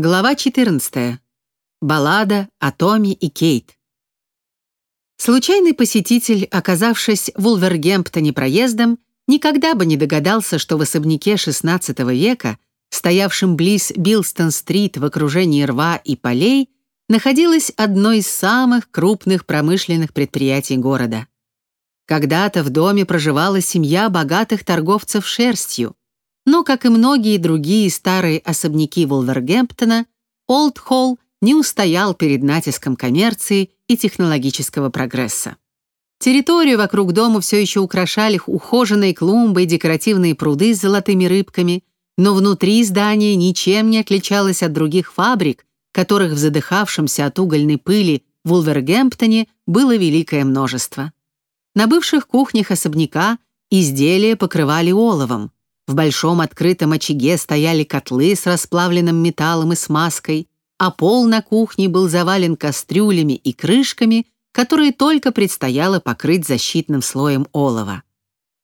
Глава 14. Баллада о Томе и Кейт. Случайный посетитель, оказавшись в Улвергемптоне проездом, никогда бы не догадался, что в особняке XVI века, стоявшем близ Билстон-стрит в окружении рва и полей, находилось одно из самых крупных промышленных предприятий города. Когда-то в доме проживала семья богатых торговцев шерстью, но, как и многие другие старые особняки Волвергемптона, Олд-Холл не устоял перед натиском коммерции и технологического прогресса. Территорию вокруг дома все еще украшали ухоженные клумбы и декоративные пруды с золотыми рыбками, но внутри здания ничем не отличалось от других фабрик, которых в задыхавшемся от угольной пыли в Улвергемптоне было великое множество. На бывших кухнях особняка изделия покрывали оловом, в большом открытом очаге стояли котлы с расплавленным металлом и смазкой, а пол на кухне был завален кастрюлями и крышками, которые только предстояло покрыть защитным слоем олова.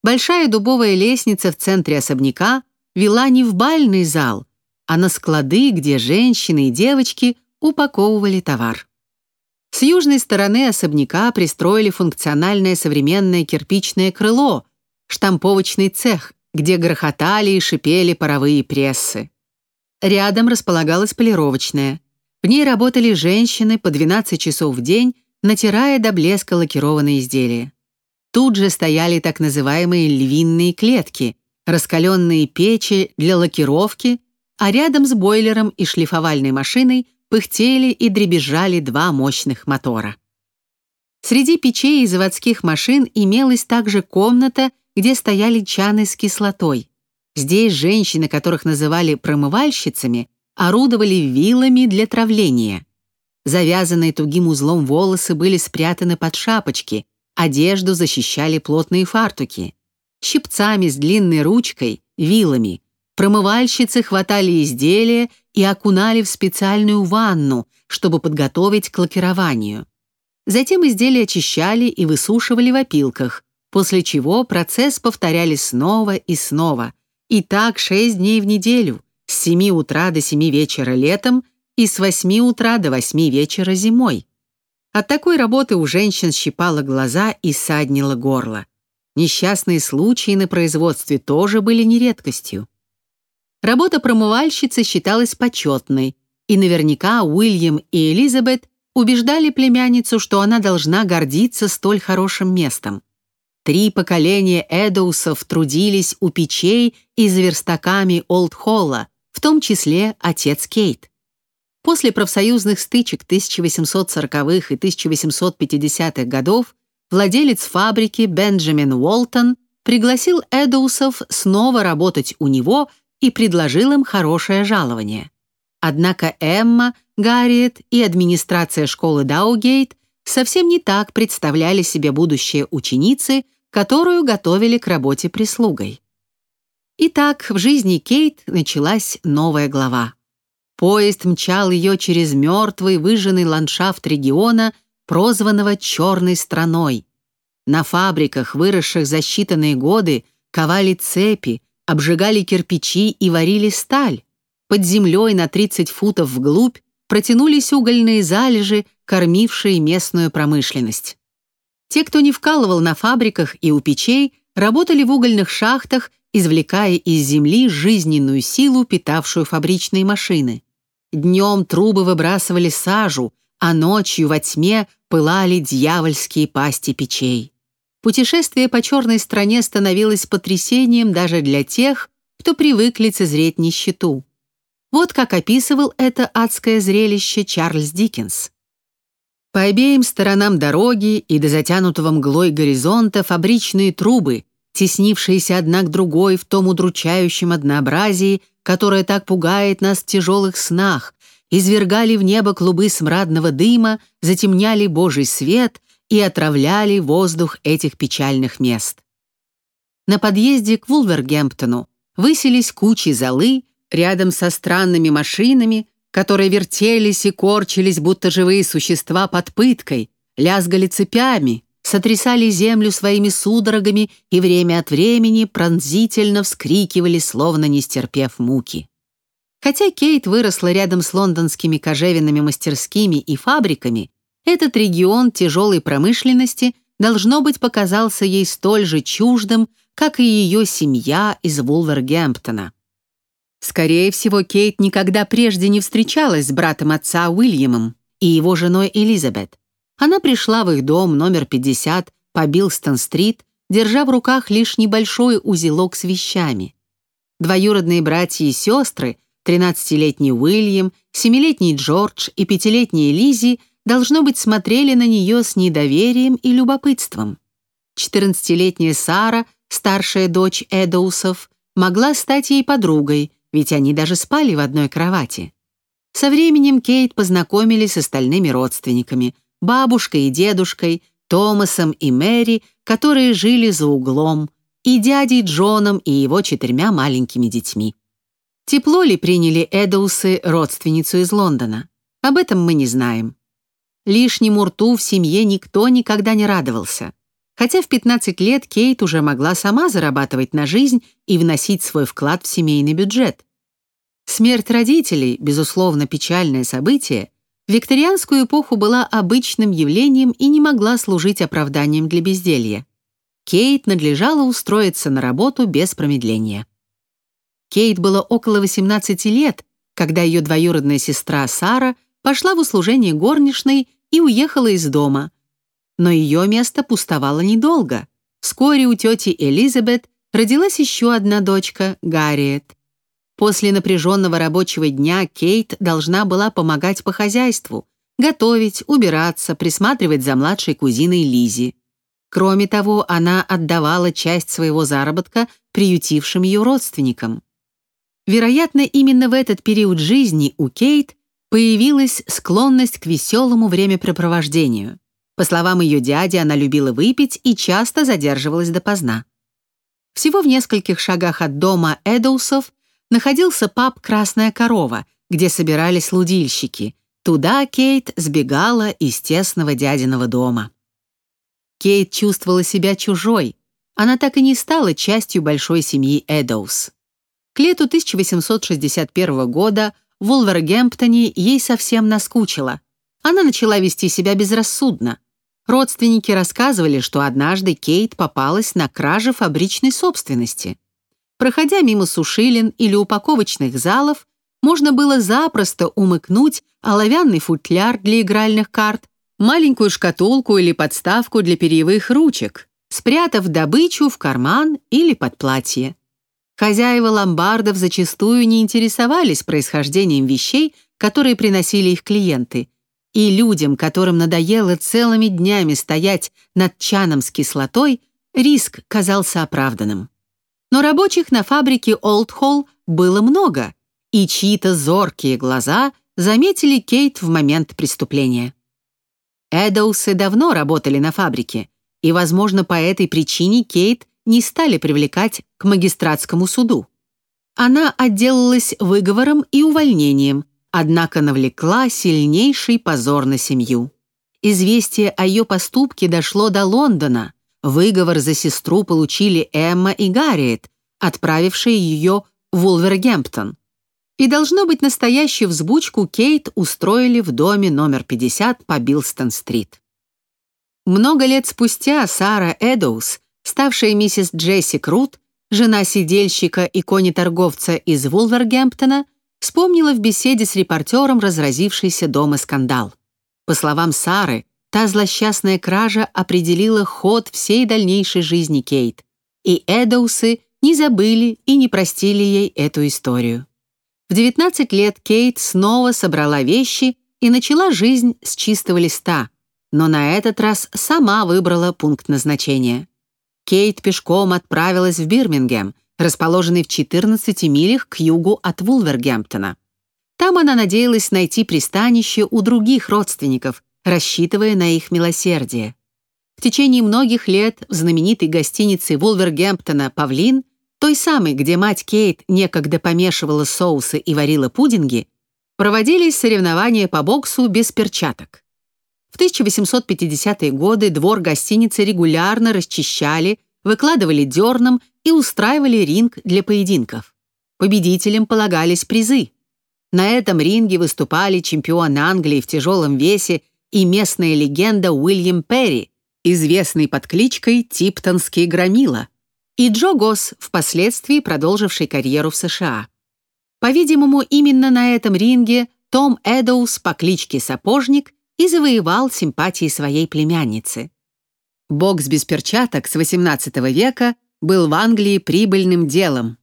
Большая дубовая лестница в центре особняка вела не в бальный зал, а на склады, где женщины и девочки упаковывали товар. С южной стороны особняка пристроили функциональное современное кирпичное крыло, штамповочный цех, где грохотали и шипели паровые прессы. Рядом располагалась полировочная. В ней работали женщины по 12 часов в день, натирая до блеска лакированные изделия. Тут же стояли так называемые львиные клетки, раскаленные печи для лакировки, а рядом с бойлером и шлифовальной машиной пыхтели и дребезжали два мощных мотора. Среди печей и заводских машин имелась также комната где стояли чаны с кислотой. Здесь женщины, которых называли промывальщицами, орудовали вилами для травления. Завязанные тугим узлом волосы были спрятаны под шапочки, одежду защищали плотные фартуки. Щипцами с длинной ручкой, вилами, промывальщицы хватали изделия и окунали в специальную ванну, чтобы подготовить к лакированию. Затем изделия очищали и высушивали в опилках, после чего процесс повторяли снова и снова. И так шесть дней в неделю, с 7 утра до 7 вечера летом и с 8 утра до 8 вечера зимой. От такой работы у женщин щипало глаза и саднило горло. Несчастные случаи на производстве тоже были не редкостью. Работа промывальщицы считалась почетной, и наверняка Уильям и Элизабет убеждали племянницу, что она должна гордиться столь хорошим местом. Три поколения Эдоусов трудились у печей и за верстаками Олд-Холла, в том числе отец Кейт. После профсоюзных стычек 1840-х и 1850-х годов владелец фабрики Бенджамин Уолтон пригласил Эдоусов снова работать у него и предложил им хорошее жалование. Однако Эмма, Гарриет и администрация школы Даугейт совсем не так представляли себе будущее ученицы, которую готовили к работе прислугой. Итак, в жизни Кейт началась новая глава. Поезд мчал ее через мертвый выжженный ландшафт региона, прозванного «черной страной». На фабриках, выросших за считанные годы, ковали цепи, обжигали кирпичи и варили сталь. Под землей на 30 футов вглубь протянулись угольные залежи, кормившие местную промышленность. Те, кто не вкалывал на фабриках и у печей, работали в угольных шахтах, извлекая из земли жизненную силу, питавшую фабричные машины. Днем трубы выбрасывали сажу, а ночью во тьме пылали дьявольские пасти печей. Путешествие по черной стране становилось потрясением даже для тех, кто привык лицезреть нищету. Вот как описывал это адское зрелище Чарльз Диккенс. По обеим сторонам дороги и до затянутого мглой горизонта фабричные трубы, теснившиеся одна к другой в том удручающем однообразии, которое так пугает нас в тяжелых снах, извергали в небо клубы смрадного дыма, затемняли Божий свет и отравляли воздух этих печальных мест. На подъезде к Вулвергемптону высились кучи золы, рядом со странными машинами, которые вертелись и корчились, будто живые существа под пыткой, лязгали цепями, сотрясали землю своими судорогами и время от времени пронзительно вскрикивали, словно не стерпев муки. Хотя Кейт выросла рядом с лондонскими кожевенными мастерскими и фабриками, этот регион тяжелой промышленности, должно быть, показался ей столь же чуждым, как и ее семья из Вулвергемптона. Скорее всего, Кейт никогда прежде не встречалась с братом отца Уильямом и его женой Элизабет. Она пришла в их дом номер 50 по Билстон-стрит, держа в руках лишь небольшой узелок с вещами. Двоюродные братья и сестры, 13-летний Уильям, 7-летний Джордж и 5-летняя Лизи должно быть, смотрели на нее с недоверием и любопытством. 14-летняя Сара, старшая дочь Эдоусов, могла стать ей подругой, ведь они даже спали в одной кровати. Со временем Кейт познакомились с остальными родственниками, бабушкой и дедушкой, Томасом и Мэри, которые жили за углом, и дядей Джоном и его четырьмя маленькими детьми. Тепло ли приняли Эдоусы родственницу из Лондона? Об этом мы не знаем. Лишнему рту в семье никто никогда не радовался. Хотя в 15 лет Кейт уже могла сама зарабатывать на жизнь и вносить свой вклад в семейный бюджет. Смерть родителей, безусловно, печальное событие, в викторианскую эпоху была обычным явлением и не могла служить оправданием для безделья. Кейт надлежало устроиться на работу без промедления. Кейт было около 18 лет, когда ее двоюродная сестра Сара пошла в услужение горничной и уехала из дома. Но ее место пустовало недолго. Вскоре у тети Элизабет родилась еще одна дочка, Гарриет. После напряженного рабочего дня Кейт должна была помогать по хозяйству, готовить, убираться, присматривать за младшей кузиной Лизи. Кроме того, она отдавала часть своего заработка приютившим ее родственникам. Вероятно, именно в этот период жизни у Кейт появилась склонность к веселому времяпрепровождению. По словам ее дяди, она любила выпить и часто задерживалась допоздна. Всего в нескольких шагах от дома Эдоусов находился паб «Красная корова», где собирались лудильщики. Туда Кейт сбегала из тесного дядиного дома. Кейт чувствовала себя чужой. Она так и не стала частью большой семьи Эдоус. К лету 1861 года в Вулвергемптоне ей совсем наскучило. Она начала вести себя безрассудно. Родственники рассказывали, что однажды Кейт попалась на краже фабричной собственности. Проходя мимо сушилин или упаковочных залов, можно было запросто умыкнуть оловянный футляр для игральных карт, маленькую шкатулку или подставку для перьевых ручек, спрятав добычу в карман или под платье. Хозяева ломбардов зачастую не интересовались происхождением вещей, которые приносили их клиенты, и людям, которым надоело целыми днями стоять над чаном с кислотой, риск казался оправданным. Но рабочих на фабрике Олдхолл было много, и чьи-то зоркие глаза заметили Кейт в момент преступления. Эдоусы давно работали на фабрике, и, возможно, по этой причине Кейт не стали привлекать к магистратскому суду. Она отделалась выговором и увольнением, однако навлекла сильнейший позор на семью. Известие о ее поступке дошло до Лондона. Выговор за сестру получили Эмма и Гарриет, отправившие ее в Вулвергемптон. И, должно быть, настоящую взбучку Кейт устроили в доме номер 50 по Билстон-стрит. Много лет спустя Сара Эдоус ставшая миссис Джесси Крут, жена сидельщика и конеторговца из Вулвергемптона, вспомнила в беседе с репортером разразившийся дома скандал. По словам Сары, та злосчастная кража определила ход всей дальнейшей жизни Кейт, и Эдоусы не забыли и не простили ей эту историю. В 19 лет Кейт снова собрала вещи и начала жизнь с чистого листа, но на этот раз сама выбрала пункт назначения. Кейт пешком отправилась в Бирмингем, расположенный в 14 милях к югу от Вулвергемптона. Там она надеялась найти пристанище у других родственников, рассчитывая на их милосердие. В течение многих лет в знаменитой гостинице Вулвергемптона «Павлин», той самой, где мать Кейт некогда помешивала соусы и варила пудинги, проводились соревнования по боксу без перчаток. В 1850-е годы двор гостиницы регулярно расчищали, выкладывали дерном и устраивали ринг для поединков. Победителям полагались призы. На этом ринге выступали чемпион Англии в тяжелом весе и местная легенда Уильям Перри, известный под кличкой Типтонский громила, и Джо Госс, впоследствии продолживший карьеру в США. По-видимому, именно на этом ринге том Эдоус по кличке Сапожник и завоевал симпатии своей племянницы. Бокс без перчаток с XVIII века был в Англии прибыльным делом.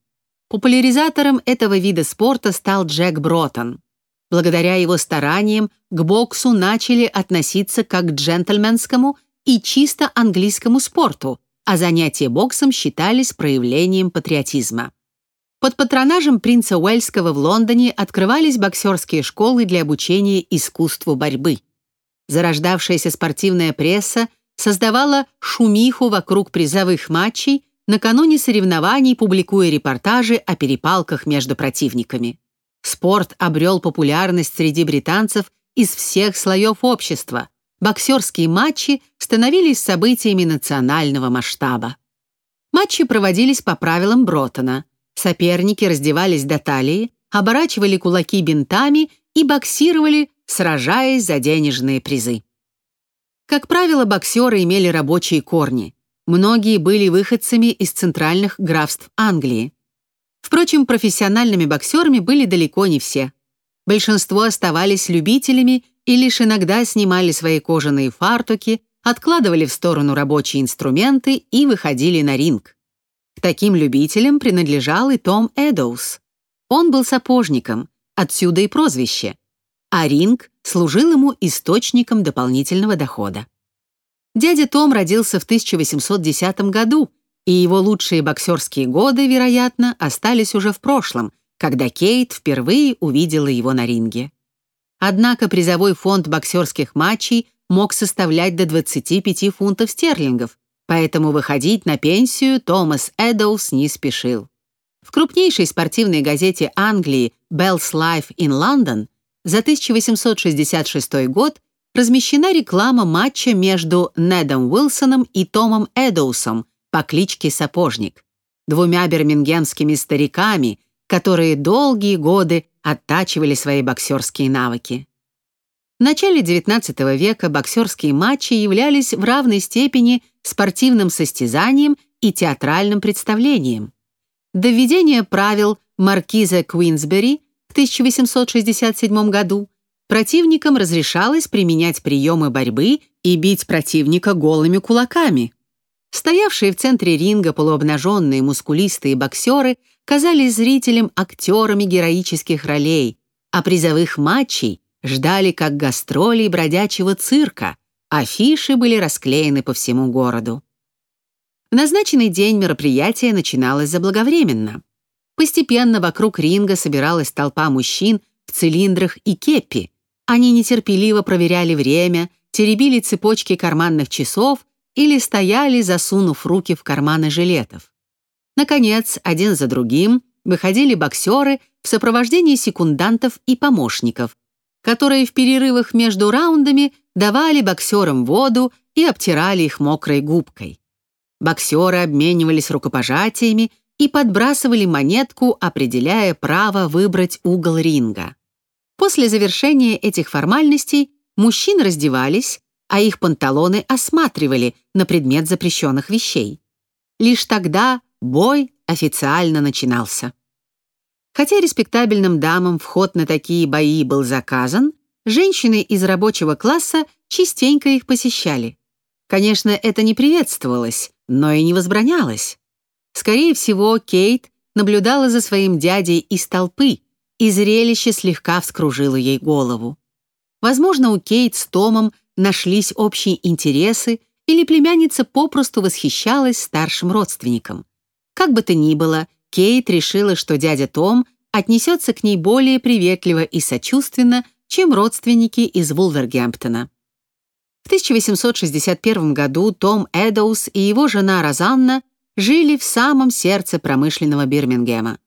Популяризатором этого вида спорта стал Джек Броттон. Благодаря его стараниям к боксу начали относиться как к джентльменскому и чисто английскому спорту, а занятия боксом считались проявлением патриотизма. Под патронажем принца Уэльского в Лондоне открывались боксерские школы для обучения искусству борьбы. Зарождавшаяся спортивная пресса создавала шумиху вокруг призовых матчей, накануне соревнований публикуя репортажи о перепалках между противниками. Спорт обрел популярность среди британцев из всех слоев общества, боксерские матчи становились событиями национального масштаба. Матчи проводились по правилам Бротона. Соперники раздевались до талии, оборачивали кулаки бинтами и боксировали, сражаясь за денежные призы. Как правило, боксеры имели рабочие корни. Многие были выходцами из центральных графств Англии. Впрочем, профессиональными боксерами были далеко не все. Большинство оставались любителями и лишь иногда снимали свои кожаные фартуки, откладывали в сторону рабочие инструменты и выходили на ринг. К таким любителям принадлежал и Том Эдоус. Он был сапожником, отсюда и прозвище, а ринг служил ему источником дополнительного дохода. Дядя Том родился в 1810 году, и его лучшие боксерские годы, вероятно, остались уже в прошлом, когда Кейт впервые увидела его на ринге. Однако призовой фонд боксерских матчей мог составлять до 25 фунтов стерлингов, поэтому выходить на пенсию Томас Эдоус не спешил. В крупнейшей спортивной газете Англии Bell's Life in London за 1866 год размещена реклама матча между Недом Уилсоном и Томом Эдоусом по кличке Сапожник, двумя бирмингемскими стариками, которые долгие годы оттачивали свои боксерские навыки. В начале XIX века боксерские матчи являлись в равной степени спортивным состязанием и театральным представлением. До введения правил маркиза Куинсбери в 1867 году противникам разрешалось применять приемы борьбы и бить противника голыми кулаками. Стоявшие в центре ринга полуобнаженные мускулистые боксеры казались зрителям актерами героических ролей, а призовых матчей ждали как гастролей бродячего цирка, афиши были расклеены по всему городу. В назначенный день мероприятие начиналось заблаговременно. Постепенно вокруг ринга собиралась толпа мужчин в цилиндрах и кепи. Они нетерпеливо проверяли время, теребили цепочки карманных часов или стояли, засунув руки в карманы жилетов. Наконец, один за другим выходили боксеры в сопровождении секундантов и помощников, которые в перерывах между раундами давали боксерам воду и обтирали их мокрой губкой. Боксеры обменивались рукопожатиями и подбрасывали монетку, определяя право выбрать угол ринга. После завершения этих формальностей мужчины раздевались, а их панталоны осматривали на предмет запрещенных вещей. Лишь тогда бой официально начинался. Хотя респектабельным дамам вход на такие бои был заказан, женщины из рабочего класса частенько их посещали. Конечно, это не приветствовалось, но и не возбранялось. Скорее всего, Кейт наблюдала за своим дядей из толпы, и зрелище слегка вскружило ей голову. Возможно, у Кейт с Томом нашлись общие интересы, или племянница попросту восхищалась старшим родственником. Как бы то ни было, Кейт решила, что дядя Том отнесется к ней более приветливо и сочувственно, чем родственники из Вулвергемптона. В 1861 году Том Эдоус и его жена Розанна жили в самом сердце промышленного Бирмингема.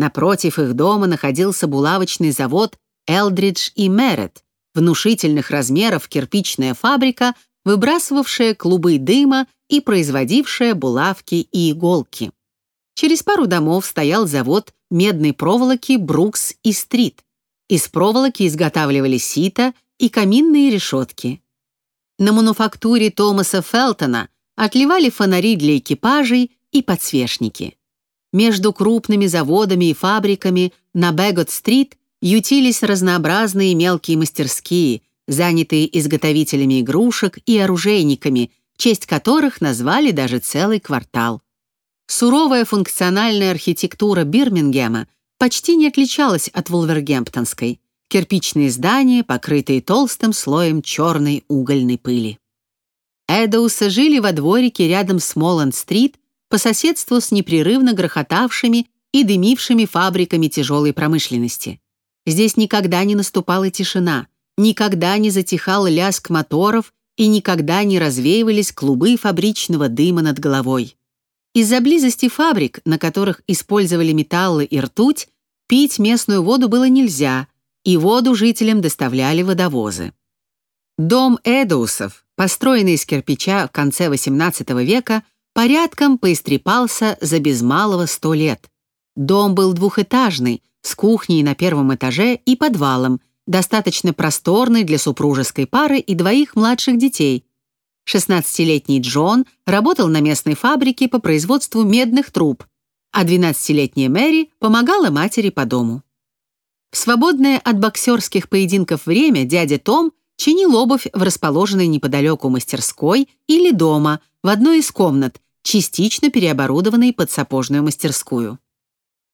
Напротив их дома находился булавочный завод Элдридж и Мерет, внушительных размеров кирпичная фабрика, выбрасывавшая клубы дыма и производившая булавки и иголки. Через пару домов стоял завод медной проволоки «Брукс и Стрит». Из проволоки изготавливали сито и каминные решетки. На мануфактуре Томаса Фелтона отливали фонари для экипажей и подсвечники. Между крупными заводами и фабриками на Бэггот-стрит ютились разнообразные мелкие мастерские, занятые изготовителями игрушек и оружейниками, в честь которых назвали даже целый квартал. Суровая функциональная архитектура Бирмингема почти не отличалась от Вулвергемптонской. Кирпичные здания, покрытые толстым слоем черной угольной пыли. Эдоусы жили во дворике рядом с Молланд-стрит по соседству с непрерывно грохотавшими и дымившими фабриками тяжелой промышленности. Здесь никогда не наступала тишина, никогда не затихал лязг моторов и никогда не развеивались клубы фабричного дыма над головой. Из-за близости фабрик, на которых использовали металлы и ртуть, пить местную воду было нельзя, и воду жителям доставляли водовозы. Дом Эдоусов, построенный из кирпича в конце XVIII века, порядком поистрепался за без малого сто лет. Дом был двухэтажный, с кухней на первом этаже и подвалом, достаточно просторный для супружеской пары и двоих младших детей, 16-летний Джон работал на местной фабрике по производству медных труб, а 12-летняя Мэри помогала матери по дому. В свободное от боксерских поединков время дядя Том чинил обувь в расположенной неподалеку мастерской или дома в одной из комнат, частично переоборудованной под сапожную мастерскую.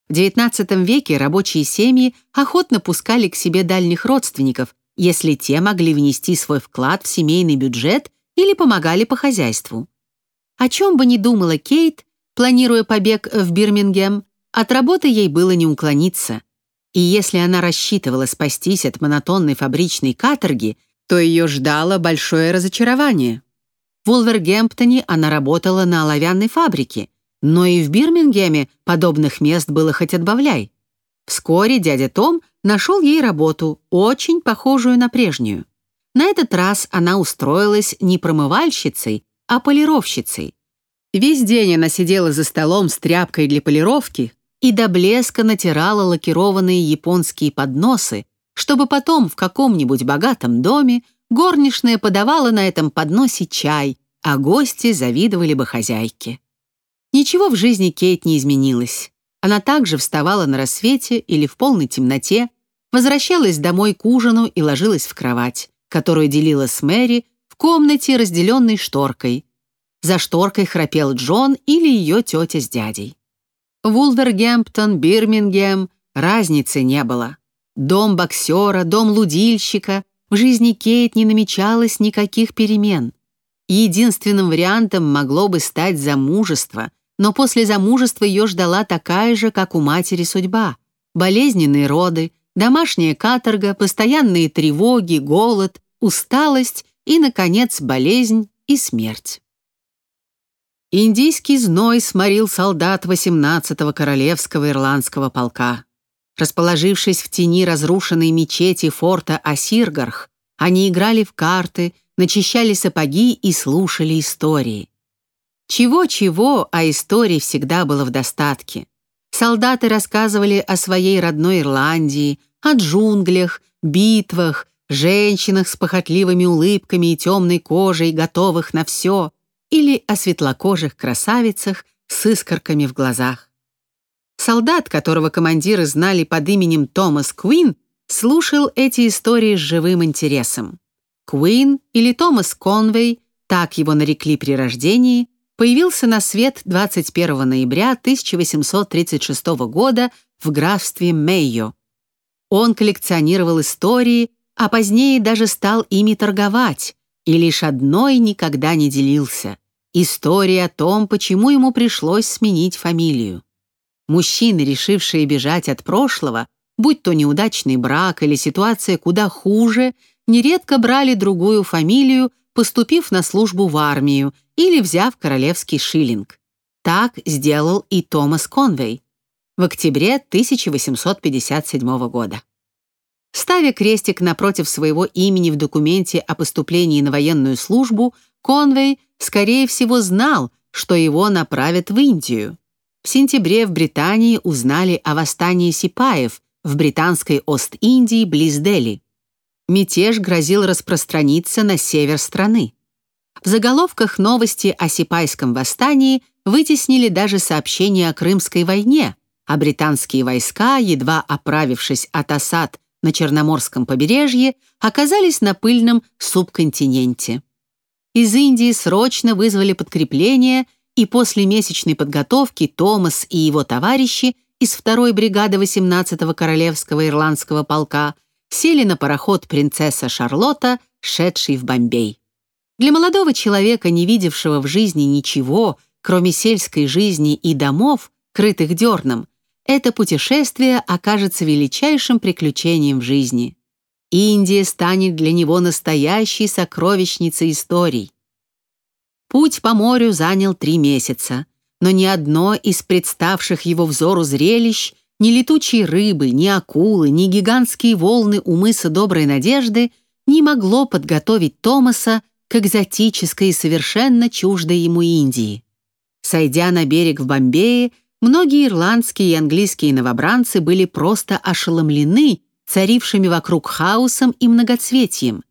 В XIX веке рабочие семьи охотно пускали к себе дальних родственников, если те могли внести свой вклад в семейный бюджет или помогали по хозяйству. О чем бы ни думала Кейт, планируя побег в Бирмингем, от работы ей было не уклониться. И если она рассчитывала спастись от монотонной фабричной каторги, то ее ждало большое разочарование. В Улвергемптоне она работала на оловянной фабрике, но и в Бирмингеме подобных мест было хоть отбавляй. Вскоре дядя Том нашел ей работу, очень похожую на прежнюю. На этот раз она устроилась не промывальщицей, а полировщицей. Весь день она сидела за столом с тряпкой для полировки и до блеска натирала лакированные японские подносы, чтобы потом в каком-нибудь богатом доме горничная подавала на этом подносе чай, а гости завидовали бы хозяйке. Ничего в жизни Кейт не изменилось. Она также вставала на рассвете или в полной темноте, возвращалась домой к ужину и ложилась в кровать которую делила с Мэри в комнате, разделенной шторкой. За шторкой храпел Джон или ее тетя с дядей. Вулвергемптон, Бирмингем — разницы не было. Дом боксера, дом лудильщика — в жизни Кейт не намечалось никаких перемен. Единственным вариантом могло бы стать замужество, но после замужества ее ждала такая же, как у матери, судьба. Болезненные роды, домашняя каторга, постоянные тревоги, голод, усталость и, наконец, болезнь и смерть. Индийский зной сморил солдат 18-го Королевского ирландского полка. Расположившись в тени разрушенной мечети форта Асиргарх, они играли в карты, начищали сапоги и слушали истории. Чего-чего, а историй всегда было в достатке. Солдаты рассказывали о своей родной Ирландии, о джунглях, битвах, женщинах с похотливыми улыбками и темной кожей, готовых на все, или о светлокожих красавицах с искорками в глазах. Солдат, которого командиры знали под именем Томас Куин, слушал эти истории с живым интересом. Куин или Томас Конвей, так его нарекли при рождении, появился на свет 21 ноября 1836 года в графстве Мейо. Он коллекционировал истории, а позднее даже стал ими торговать, и лишь одной никогда не делился — история о том, почему ему пришлось сменить фамилию. Мужчины, решившие бежать от прошлого, будь то неудачный брак или ситуация куда хуже, нередко брали другую фамилию, поступив на службу в армию или взяв королевский шиллинг. Так сделал и Томас Конвей в октябре 1857 года. Ставя крестик напротив своего имени в документе о поступлении на военную службу, Конвей, скорее всего, знал, что его направят в Индию. В сентябре в Британии узнали о восстании сипаев в британской Ост-Индии близ Дели. Мятеж грозил распространиться на север страны. В заголовках новости о Сипайском восстании вытеснили даже сообщения о Крымской войне, а британские войска, едва оправившись от осад на Черноморском побережье, оказались на пыльном субконтиненте. Из Индии срочно вызвали подкрепление, и после месячной подготовки Томас и его товарищи из второй бригады 18-го Королевского ирландского полка сели на пароход «Принцесса Шарлотта», шедший в Бомбей. Для молодого человека, не видевшего в жизни ничего, кроме сельской жизни и домов, крытых дерном, это путешествие окажется величайшим приключением в жизни. Индия станет для него настоящей сокровищницей историй. Путь по морю занял три месяца, но ни одно из представших его взору зрелищ, ни летучие рыбы, ни акулы, ни гигантские волны у мыса Доброй Надежды не могло подготовить Томаса к экзотической и совершенно чуждой ему Индии. Сойдя на берег в Бомбее, многие ирландские и английские новобранцы были просто ошеломлены царившими вокруг хаосом и многоцветием.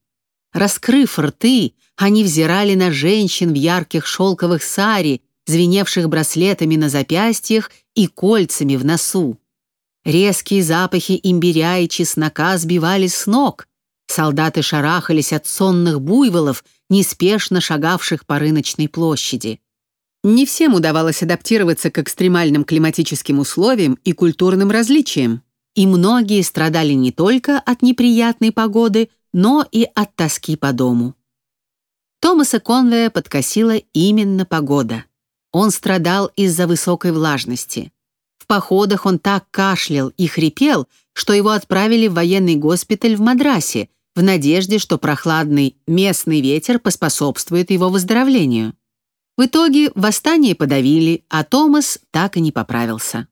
Раскрыв рты, они взирали на женщин в ярких шелковых сари, звеневших браслетами на запястьях и кольцами в носу. Резкие запахи имбиря и чеснока сбивали с ног. Солдаты шарахались от сонных буйволов, неспешно шагавших по рыночной площади. Не всем удавалось адаптироваться к экстремальным климатическим условиям и культурным различиям и многие страдали не только от неприятной погоды, но и от тоски по дому. Томаса Конвея подкосила именно погода. Он страдал из-за высокой влажности. В походах он так кашлял и хрипел, что его отправили в военный госпиталь в Мадрасе в надежде, что прохладный местный ветер поспособствует его выздоровлению. В итоге восстание подавили, а Томас так и не поправился.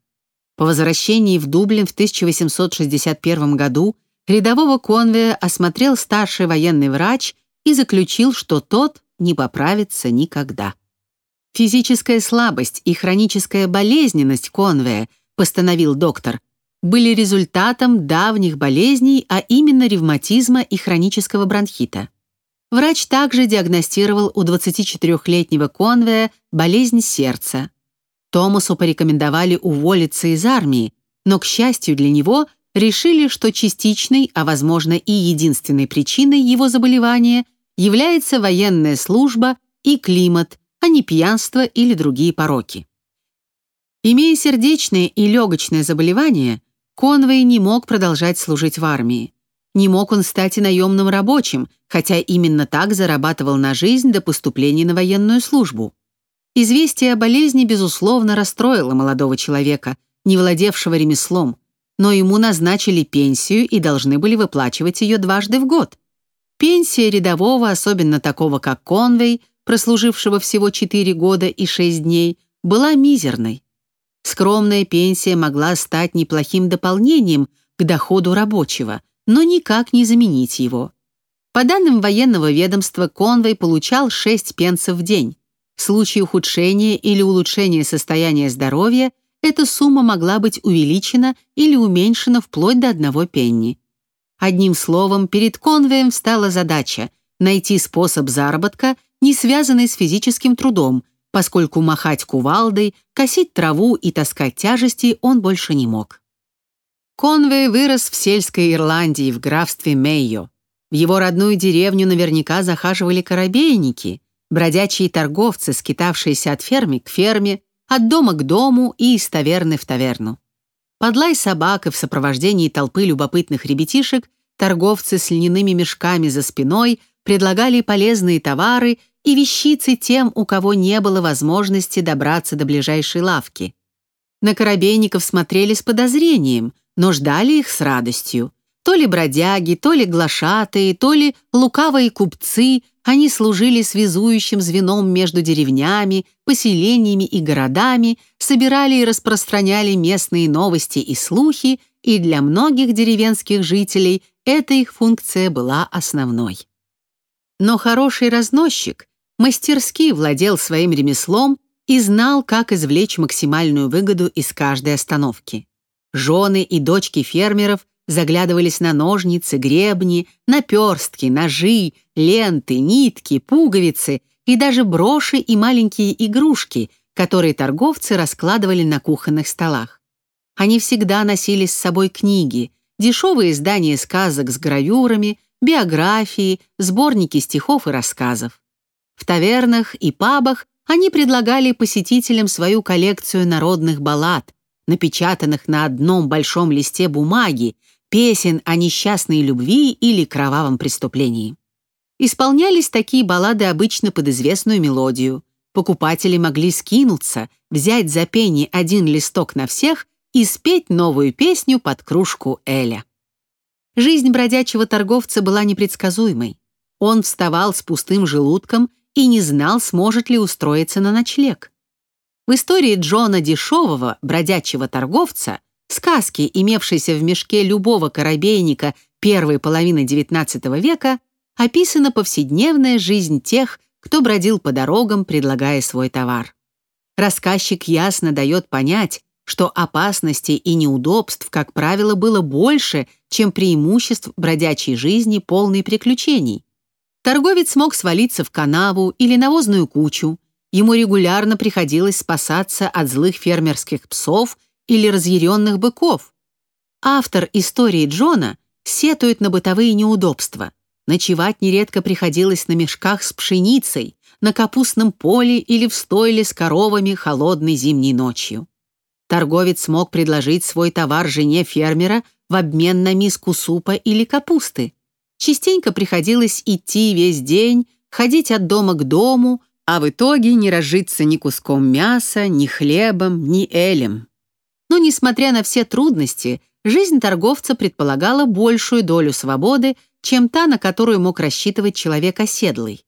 По возвращении в Дублин в 1861 году рядового конвоя осмотрел старший военный врач и заключил, что тот не поправится никогда. Физическая слабость и хроническая болезненность конвоя, постановил доктор, были результатом давних болезней, а именно ревматизма и хронического бронхита. Врач также диагностировал у 24-летнего конвоя болезнь сердца, Томасу порекомендовали уволиться из армии, но, к счастью для него, решили, что частичной, а возможно и единственной причиной его заболевания является военная служба и климат, а не пьянство или другие пороки. Имея сердечное и легочное заболевание, Конвей не мог продолжать служить в армии. Не мог он стать и наемным рабочим, хотя именно так зарабатывал на жизнь до поступления на военную службу. Известие о болезни, безусловно, расстроило молодого человека, не владевшего ремеслом, но ему назначили пенсию и должны были выплачивать ее дважды в год. Пенсия рядового, особенно такого как Конвей, прослужившего всего 4 года и 6 дней, была мизерной. Скромная пенсия могла стать неплохим дополнением к доходу рабочего, но никак не заменить его. По данным военного ведомства, Конвей получал 6 пенсов в день, в случае ухудшения или улучшения состояния здоровья эта сумма могла быть увеличена или уменьшена вплоть до одного пенни. Одним словом, перед Конвеем встала задача найти способ заработка, не связанный с физическим трудом, поскольку махать кувалдой, косить траву и таскать тяжести он больше не мог. Конвей вырос в сельской Ирландии в графстве Мейо. В его родную деревню наверняка захаживали корабейники, бродячие торговцы, скитавшиеся от фермы к ферме, от дома к дому и из таверны в таверну. Под лай собак и в сопровождении толпы любопытных ребятишек торговцы с льняными мешками за спиной предлагали полезные товары и вещицы тем, у кого не было возможности добраться до ближайшей лавки. На корабейников смотрели с подозрением, но ждали их с радостью. То ли бродяги, то ли глашатые, то ли лукавые купцы, они служили связующим звеном между деревнями, поселениями и городами, собирали и распространяли местные новости и слухи, и для многих деревенских жителей эта их функция была основной. Но хороший разносчик мастерски владел своим ремеслом и знал, как извлечь максимальную выгоду из каждой остановки. Жены и дочки фермеров заглядывались на ножницы, гребни, наперстки, ножи, ленты, нитки, пуговицы и даже броши и маленькие игрушки, которые торговцы раскладывали на кухонных столах. Они всегда носили с собой книги, дешевые издания сказок с гравюрами, биографии, сборники стихов и рассказов. В тавернах и пабах они предлагали посетителям свою коллекцию народных баллад, напечатанных на одном большом листе бумаги, песен о несчастной любви или кровавом преступлении. Исполнялись такие баллады обычно под известную мелодию. Покупатели могли скинуться, взять за пени один листок на всех и спеть новую песню под кружку Эля. Жизнь бродячего торговца была непредсказуемой. Он вставал с пустым желудком и не знал, сможет ли устроиться на ночлег. В истории Джона Дешевого, бродячего торговца, сказки, имевшейся в мешке любого корабейника первой половины XIX века, описана повседневная жизнь тех, кто бродил по дорогам, предлагая свой товар. Рассказчик ясно дает понять, что опасностей и неудобств, как правило, было больше, чем преимуществ бродячей жизни, полной приключений. Торговец мог свалиться в канаву или навозную кучу, ему регулярно приходилось спасаться от злых фермерских псов или разъяренных быков. Автор истории Джона сетует на бытовые неудобства. Ночевать нередко приходилось на мешках с пшеницей, на капустном поле или в стойле с коровами холодной зимней ночью. Торговец мог предложить свой товар жене фермера в обмен на миску супа или капусты. Частенько приходилось идти весь день, ходить от дома к дому, а в итоге не разжиться ни куском мяса, ни хлебом, ни элем. Но, несмотря на все трудности, жизнь торговца предполагала большую долю свободы, чем та, на которую мог рассчитывать человек оседлый.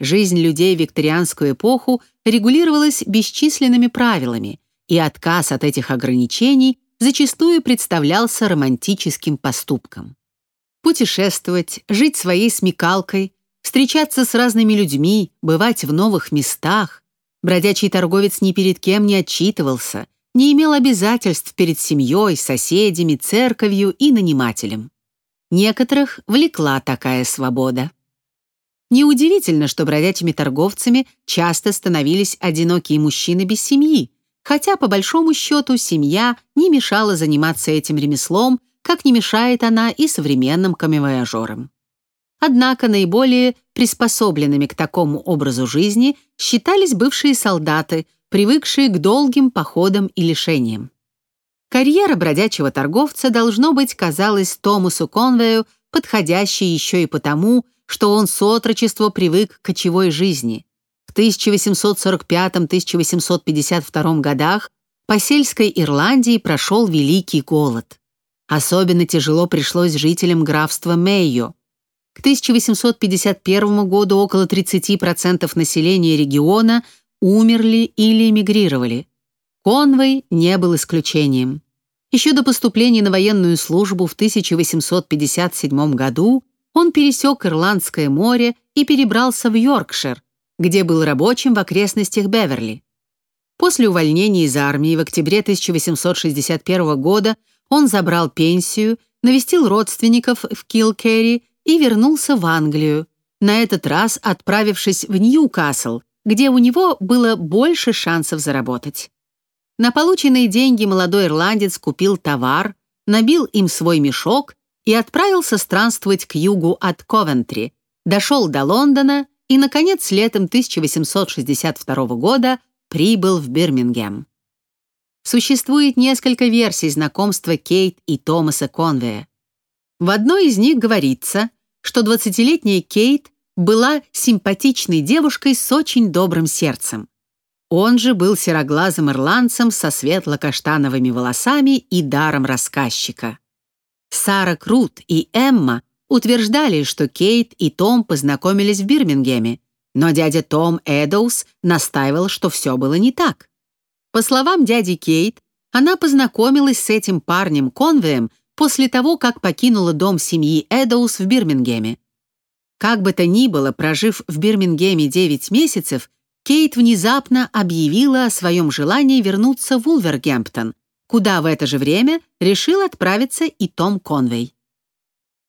Жизнь людей в викторианскую эпоху регулировалась бесчисленными правилами, и отказ от этих ограничений зачастую представлялся романтическим поступком. Путешествовать, жить своей смекалкой, встречаться с разными людьми, бывать в новых местах. Бродячий торговец ни перед кем не отчитывался, не имел обязательств перед семьей, соседями, церковью и нанимателем. Некоторых влекла такая свобода. Неудивительно, что бродячими торговцами часто становились одинокие мужчины без семьи, хотя, по большому счету, семья не мешала заниматься этим ремеслом, как не мешает она и современным камевояжерам. Однако наиболее приспособленными к такому образу жизни считались бывшие солдаты, привыкшие к долгим походам и лишениям. Карьера бродячего торговца, должно быть, казалась Томасу Конвею подходящей еще и потому, что он с отрочества привык к кочевой жизни. В 1845-1852 годах по сельской Ирландии прошел Великий голод. Особенно тяжело пришлось жителям графства Мейо. К 1851 году около 30% населения региона умерли или эмигрировали. Конвей не был исключением. Еще до поступления на военную службу в 1857 году он пересек Ирландское море и перебрался в Йоркшир, где был рабочим в окрестностях Беверли. После увольнения из армии в октябре 1861 года он забрал пенсию, навестил родственников в Килкерри и вернулся в Англию, на этот раз отправившись в Ньюкасл, где у него было больше шансов заработать. На полученные деньги молодой ирландец купил товар, набил им свой мешок и отправился странствовать к югу от Ковентри, дошел до Лондона и, наконец, летом 1862 года прибыл в Бирмингем. Существует несколько версий знакомства Кейт и Томаса Конвея. В одной из них говорится, что 20-летняя Кейт была симпатичной девушкой с очень добрым сердцем. Он же был сероглазым ирландцем со светло-каштановыми волосами и даром рассказчика. Сара Крут и Эмма утверждали, что Кейт и Том познакомились в Бирмингеме, но дядя Том Эдоус настаивал, что все было не так. По словам дяди Кейт, она познакомилась с этим парнем Конвеем после того, как покинула дом семьи Эдоус в Бирмингеме. Как бы то ни было, прожив в Бирмингеме 9 месяцев, Кейт внезапно объявила о своем желании вернуться в Улвергемптон, куда в это же время решил отправиться и Том Конвей.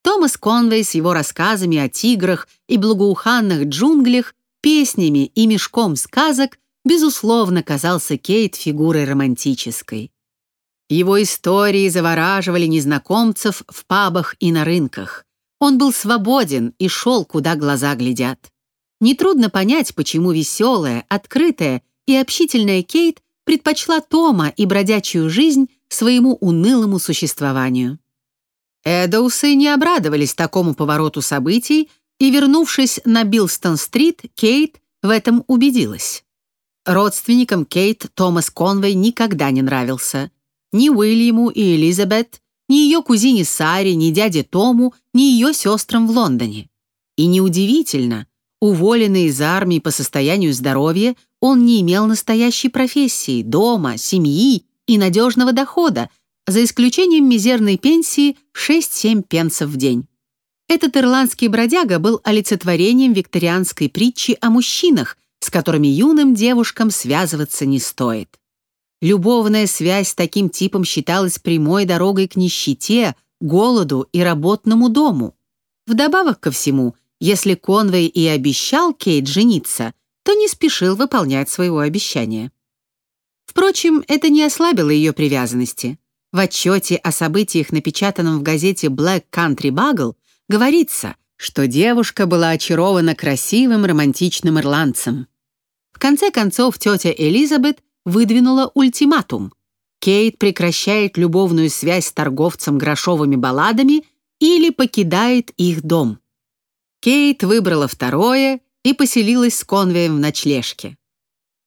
Томас Конвей с его рассказами о тиграх и благоуханных джунглях, песнями и мешком сказок, безусловно, казался Кейт фигурой романтической. Его истории завораживали незнакомцев в пабах и на рынках. Он был свободен и шел, куда глаза глядят. Нетрудно понять, почему веселая, открытая и общительная Кейт предпочла Тома и бродячую жизнь своему унылому существованию. Эдоусы не обрадовались такому повороту событий, и, вернувшись на Билстон-стрит, Кейт в этом убедилась. Родственникам Кейт Томас Конвей никогда не нравился. Ни Уильяму и Элизабет, ни ее кузине Саре, ни дяде Тому, ни ее сестрам в Лондоне. И неудивительно, уволенный из армии по состоянию здоровья, он не имел настоящей профессии, дома, семьи и надежного дохода, за исключением мизерной пенсии 6-7 пенсов в день. Этот ирландский бродяга был олицетворением викторианской притчи о мужчинах, с которыми юным девушкам связываться не стоит. Любовная связь с таким типом считалась прямой дорогой к нищете, голоду и работному дому. Вдобавок ко всему, если Конвей и обещал Кейт жениться, то не спешил выполнять своего обещания. Впрочем, это не ослабило ее привязанности. В отчете о событиях, напечатанном в газете Black Country Bugle, говорится, что девушка была очарована красивым романтичным ирландцем. В конце концов, тетя Элизабет выдвинула ультиматум. Кейт прекращает любовную связь с торговцем грошовыми балладами или покидает их дом. Кейт выбрала второе и поселилась с Конвеем в ночлежке.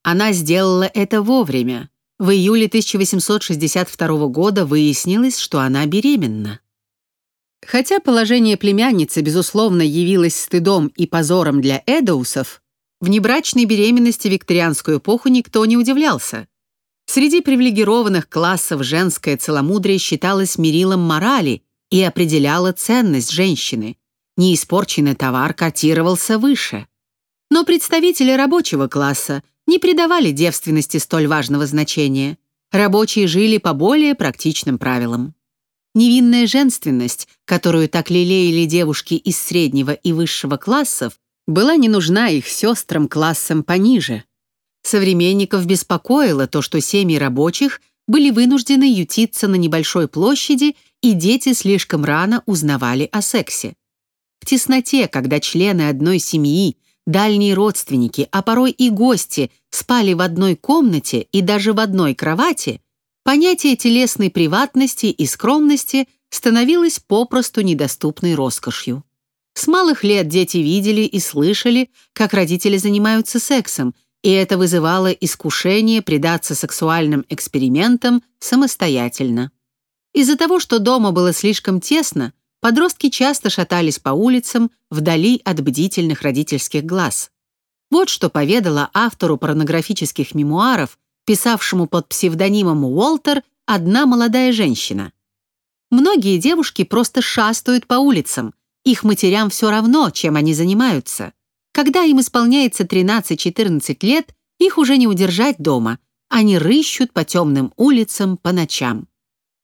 Она сделала это вовремя, в июле 1862 года выяснилось, что она беременна. Хотя положение племянницы, безусловно, явилось стыдом и позором для Эдоусов, внебрачной беременности в викторианскую эпоху никто не удивлялся. Среди привилегированных классов женское целомудрие считалось мерилом морали и определяло ценность женщины. Неиспорченный товар котировался выше. Но представители рабочего класса не придавали девственности столь важного значения. Рабочие жили по более практичным правилам. Невинная женственность, которую так лелеяли девушки из среднего и высшего классов, была не нужна их сестрам классам пониже. Современников беспокоило то, что семьи рабочих были вынуждены ютиться на небольшой площади, и дети слишком рано узнавали о сексе. В тесноте, когда члены одной семьи Дальние родственники, а порой и гости спали в одной комнате и даже в одной кровати, понятие телесной приватности и скромности становилось попросту недоступной роскошью. С малых лет дети видели и слышали, как родители занимаются сексом, и это вызывало искушение предаться сексуальным экспериментам самостоятельно. Из-за того, что дома было слишком тесно, подростки часто шатались по улицам вдали от бдительных родительских глаз. Вот что поведала автору порнографических мемуаров, писавшему под псевдонимом Уолтер, одна молодая женщина. Многие девушки просто шастают по улицам, их матерям все равно, чем они занимаются. Когда им исполняется 13-14 лет, их уже не удержать дома, они рыщут по темным улицам по ночам.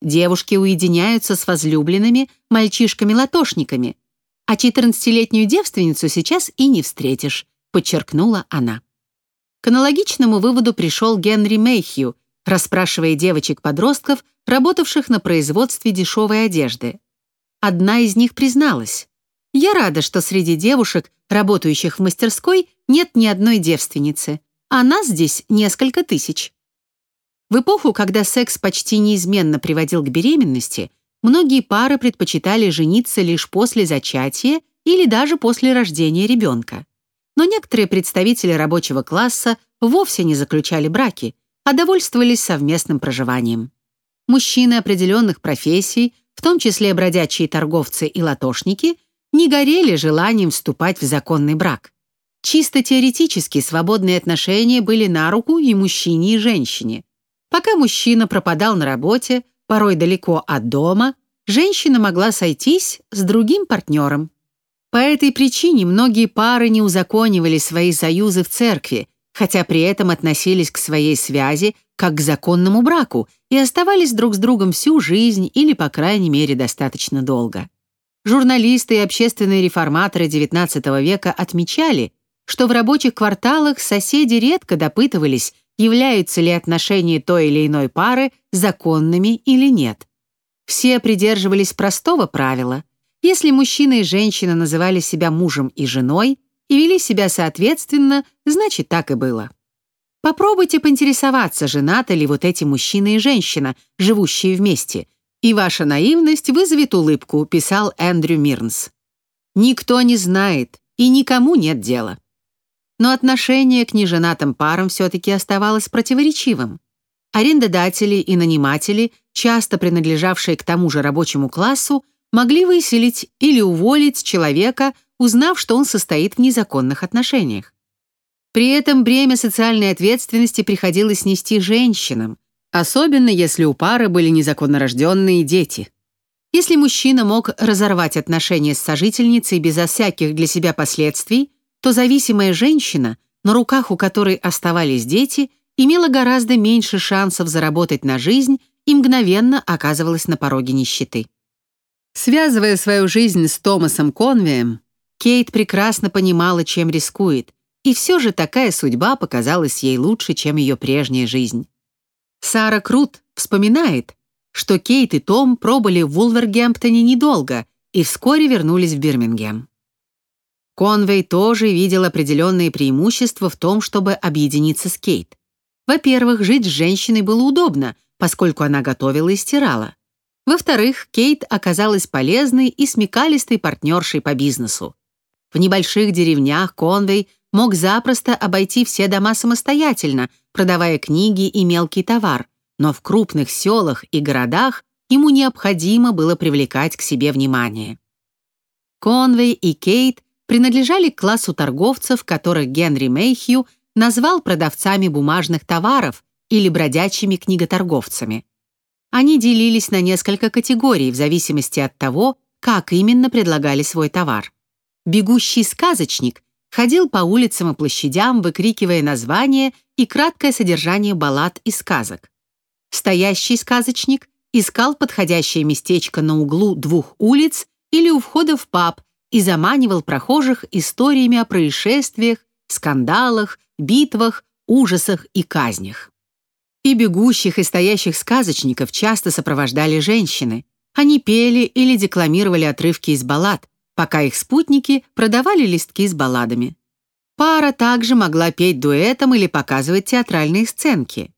Девушки уединяются с возлюбленными мальчишками-латошниками, а 14-летнюю девственницу сейчас и не встретишь, подчеркнула она. К аналогичному выводу пришел Генри Мейхью, расспрашивая девочек-подростков, работавших на производстве дешевой одежды. Одна из них призналась. «Я рада, что среди девушек, работающих в мастерской, нет ни одной девственницы, а нас здесь несколько тысяч». В эпоху, когда секс почти неизменно приводил к беременности, многие пары предпочитали жениться лишь после зачатия или даже после рождения ребенка. Но некоторые представители рабочего класса вовсе не заключали браки, а довольствовались совместным проживанием. Мужчины определенных профессий, в том числе бродячие торговцы и латошники, не горели желанием вступать в законный брак. Чисто теоретически свободные отношения были на руку и мужчине, и женщине. Пока мужчина пропадал на работе, порой далеко от дома, женщина могла сойтись с другим партнером. По этой причине многие пары не узаконивали свои союзы в церкви, хотя при этом относились к своей связи как к законному браку и оставались друг с другом всю жизнь или, по крайней мере, достаточно долго. Журналисты и общественные реформаторы XIX века отмечали, что в рабочих кварталах соседи редко допытывались, являются ли отношения той или иной пары законными или нет. Все придерживались простого правила. Если мужчина и женщина называли себя мужем и женой и вели себя соответственно, значит, так и было. Попробуйте поинтересоваться, женаты ли вот эти мужчина и женщина, живущие вместе, и ваша наивность вызовет улыбку, писал Эндрю Мирнс. Никто не знает, и никому нет дела. Но отношение к неженатым парам все-таки оставалось противоречивым. Арендодатели и наниматели, часто принадлежавшие к тому же рабочему классу, могли выселить или уволить человека, узнав, что он состоит в незаконных отношениях. При этом бремя социальной ответственности приходилось нести женщинам, особенно если у пары были незаконно рожденные дети. Если мужчина мог разорвать отношения с сожительницей безо всяких для себя последствий, то зависимая женщина, на руках у которой оставались дети, имела гораздо меньше шансов заработать на жизнь и мгновенно оказывалась на пороге нищеты. Связывая свою жизнь с Томасом Конвеем, Кейт прекрасно понимала, чем рискует, и все же такая судьба показалась ей лучше, чем ее прежняя жизнь. Сара Крут вспоминает, что Кейт и Том пробыли в Вулвергемптоне недолго и вскоре вернулись в Бирмингем. Конвей тоже видел определенные преимущества в том, чтобы объединиться с Кейт. Во-первых, жить с женщиной было удобно, поскольку она готовила и стирала. Во-вторых, Кейт оказалась полезной и смекалистой партнершей по бизнесу. В небольших деревнях Конвей мог запросто обойти все дома самостоятельно, продавая книги и мелкий товар, но в крупных селах и городах ему необходимо было привлекать к себе внимание. Конвей и Кейт принадлежали к классу торговцев, которых Генри Мейхью назвал продавцами бумажных товаров или бродячими книготорговцами. Они делились на несколько категорий в зависимости от того, как именно предлагали свой товар. Бегущий сказочник ходил по улицам и площадям, выкрикивая названия и краткое содержание баллад и сказок. Стоящий сказочник искал подходящее местечко на углу двух улиц или у входа в паб и заманивал прохожих историями о происшествиях, скандалах, битвах, ужасах и казнях. И бегущих и стоящих сказочников часто сопровождали женщины. Они пели или декламировали отрывки из баллад, пока их спутники продавали листки с балладами. Пара также могла петь дуэтом или показывать театральные сценки.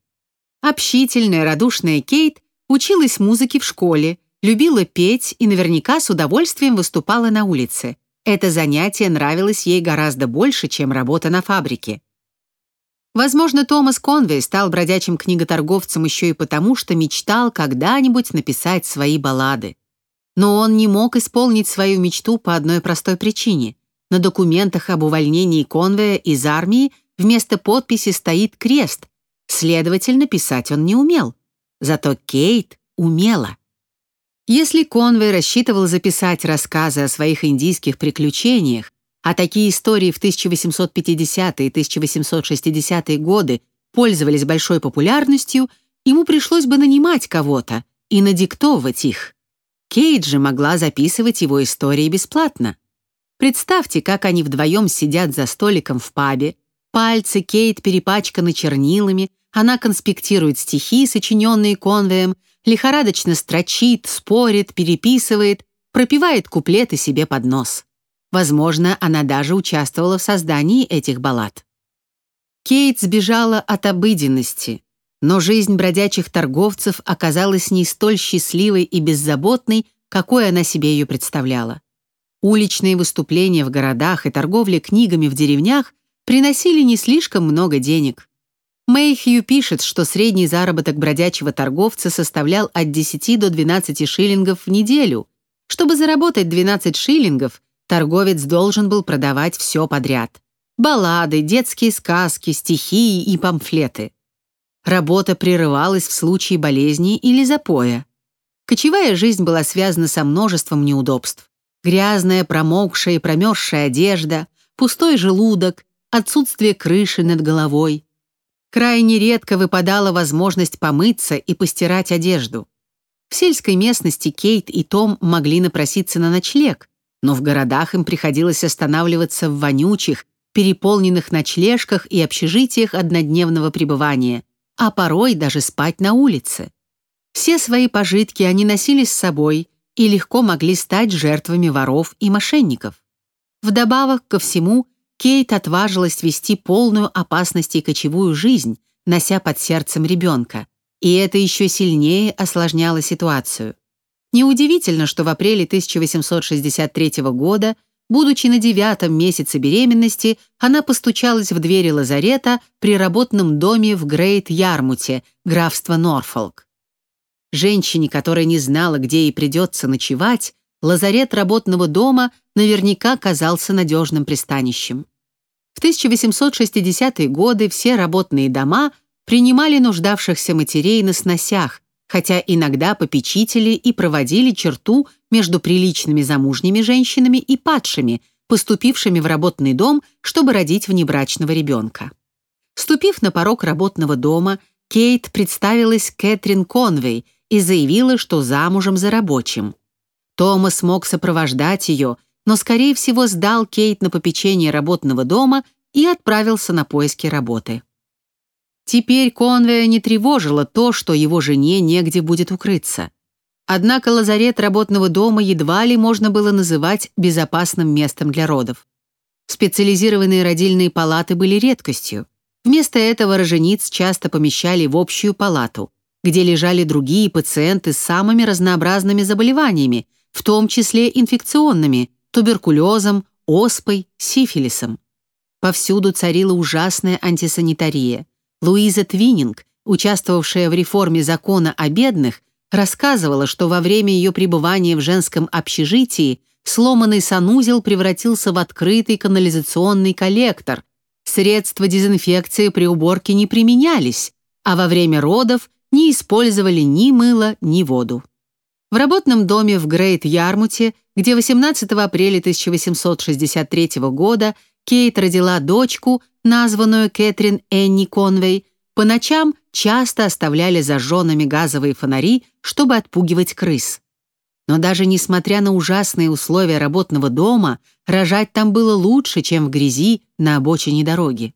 Общительная, радушная Кейт училась музыке в школе, любила петь и наверняка с удовольствием выступала на улице. Это занятие нравилось ей гораздо больше, чем работа на фабрике. Возможно, Томас Конвей стал бродячим книготорговцем еще и потому, что мечтал когда-нибудь написать свои баллады. Но он не мог исполнить свою мечту по одной простой причине. На документах об увольнении Конвея из армии вместо подписи стоит крест, следовательно, писать он не умел. Зато Кейт умела. Если Конвей рассчитывал записать рассказы о своих индийских приключениях, а такие истории в 1850-е и 1860-е годы пользовались большой популярностью, ему пришлось бы нанимать кого-то и надиктовывать их. Кейт же могла записывать его истории бесплатно. Представьте, как они вдвоем сидят за столиком в пабе, пальцы Кейт перепачканы чернилами, она конспектирует стихи, сочиненные Конвеем, лихорадочно строчит, спорит, переписывает, пропевает куплеты себе под нос. Возможно, она даже участвовала в создании этих баллад. Кейт сбежала от обыденности, но жизнь бродячих торговцев оказалась не столь счастливой и беззаботной, какой она себе ее представляла. Уличные выступления в городах и торговля книгами в деревнях приносили не слишком много денег. Мэйхью пишет, что средний заработок бродячего торговца составлял от 10 до 12 шиллингов в неделю. Чтобы заработать 12 шиллингов, торговец должен был продавать все подряд. Баллады, детские сказки, стихи и памфлеты. Работа прерывалась в случае болезни или запоя. Кочевая жизнь была связана со множеством неудобств. Грязная, промокшая и промерзшая одежда, пустой желудок, отсутствие крыши над головой – Крайне редко выпадала возможность помыться и постирать одежду. В сельской местности Кейт и Том могли напроситься на ночлег, но в городах им приходилось останавливаться в вонючих, переполненных ночлежках и общежитиях однодневного пребывания, а порой даже спать на улице. Все свои пожитки они носили с собой и легко могли стать жертвами воров и мошенников. Вдобавок ко всему, Кейт отважилась вести полную опасности кочевую жизнь, нося под сердцем ребенка, и это еще сильнее осложняло ситуацию. Неудивительно, что в апреле 1863 года, будучи на девятом месяце беременности, она постучалась в двери лазарета при работном доме в Грейт-Ярмуте, графство Норфолк. Женщине, которая не знала, где ей придется ночевать, лазарет работного дома наверняка казался надежным пристанищем. В 1860-е годы все работные дома принимали нуждавшихся матерей на сносях, хотя иногда попечители и проводили черту между приличными замужними женщинами и падшими, поступившими в работный дом, чтобы родить внебрачного ребенка. Ступив на порог работного дома, Кейт представилась Кэтрин Конвей и заявила, что замужем за рабочим. Томас мог сопровождать ее, но, скорее всего, сдал Кейт на попечение работного дома и отправился на поиски работы. Теперь Конвея не тревожило то, что его жене негде будет укрыться. Однако лазарет работного дома едва ли можно было называть безопасным местом для родов. Специализированные родильные палаты были редкостью. Вместо этого рожениц часто помещали в общую палату, где лежали другие пациенты с самыми разнообразными заболеваниями, в том числе инфекционными, туберкулезом, оспой, сифилисом. Повсюду царила ужасная антисанитария. Луиза Твининг, участвовавшая в реформе закона о бедных, рассказывала, что во время ее пребывания в женском общежитии сломанный санузел превратился в открытый канализационный коллектор, средства дезинфекции при уборке не применялись, а во время родов не использовали ни мыло, ни воду. В работном доме в Грейт-Ярмуте, где 18 апреля 1863 года Кейт родила дочку, названную Кэтрин Энни Конвей, по ночам часто оставляли зажженными газовые фонари, чтобы отпугивать крыс. Но даже несмотря на ужасные условия работного дома, рожать там было лучше, чем в грязи на обочине дороги.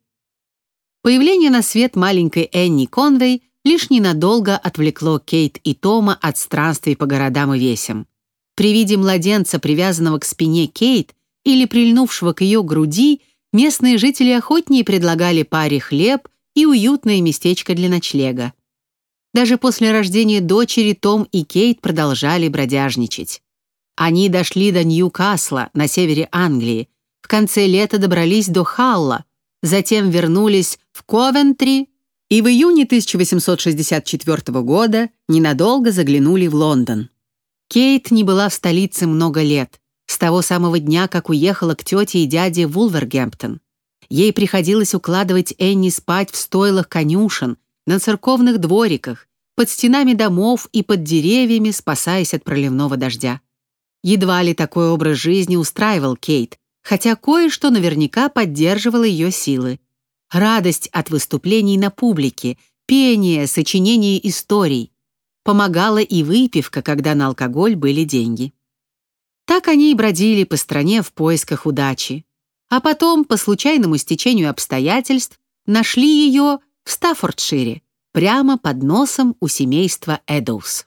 Появление на свет маленькой Энни Конвей лишь ненадолго отвлекло Кейт и Тома от странствий по городам и весям. При виде младенца, привязанного к спине Кейт или прильнувшего к ее груди, местные жители охотнее предлагали паре хлеб и уютное местечко для ночлега. Даже после рождения дочери Том и Кейт продолжали бродяжничать. Они дошли до Ньюкасла на севере Англии, в конце лета добрались до Халла, затем вернулись в Ковентри и в июне 1864 года ненадолго заглянули в Лондон. Кейт не была в столице много лет, с того самого дня, как уехала к тете и дяде в Вулвергемптон. Ей приходилось укладывать Энни спать в стойлах конюшен, на церковных двориках, под стенами домов и под деревьями, спасаясь от проливного дождя. Едва ли такой образ жизни устраивал Кейт, хотя кое-что наверняка поддерживало ее силы радость от выступлений на публике, пение, сочинение историй. Помогала и выпивка, когда на алкоголь были деньги. Так они и бродили по стране в поисках удачи. А потом, по случайному стечению обстоятельств, нашли ее в Стаффордшире, прямо под носом у семейства Эдоус.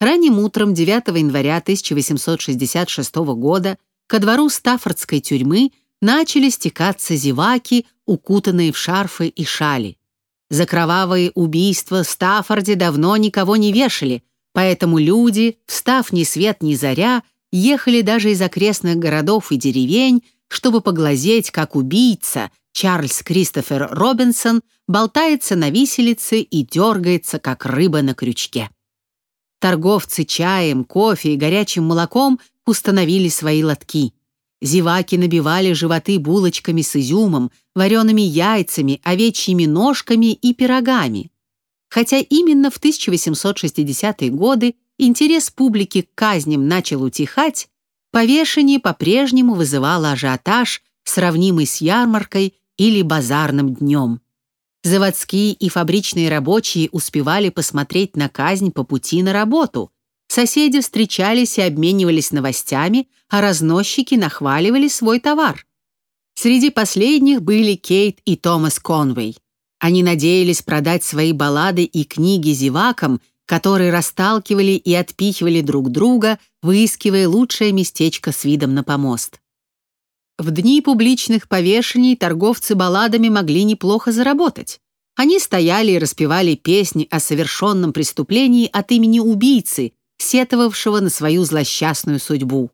Ранним утром 9 января 1866 года ко двору Стаффордской тюрьмы начали стекаться зеваки, укутанные в шарфы и шали. За кровавые убийства в Стаффорде давно никого не вешали, поэтому люди, встав ни свет ни заря, ехали даже из окрестных городов и деревень, чтобы поглазеть, как убийца Чарльз Кристофер Робинсон болтается на виселице и дергается, как рыба на крючке. Торговцы чаем, кофе и горячим молоком установили свои лотки. Зеваки набивали животы булочками с изюмом, вареными яйцами, овечьими ножками и пирогами. Хотя именно в 1860-е годы интерес публики к казням начал утихать, повешение по-прежнему вызывало ажиотаж, сравнимый с ярмаркой или базарным днем. Заводские и фабричные рабочие успевали посмотреть на казнь по пути на работу. Соседи встречались и обменивались новостями, а разносчики нахваливали свой товар. Среди последних были Кейт и Томас Конвей. Они надеялись продать свои баллады и книги зевакам, которые расталкивали и отпихивали друг друга, выискивая лучшее местечко с видом на помост. В дни публичных повешений торговцы балладами могли неплохо заработать. Они стояли и распевали песни о совершенном преступлении от имени убийцы, сетовавшего на свою злосчастную судьбу.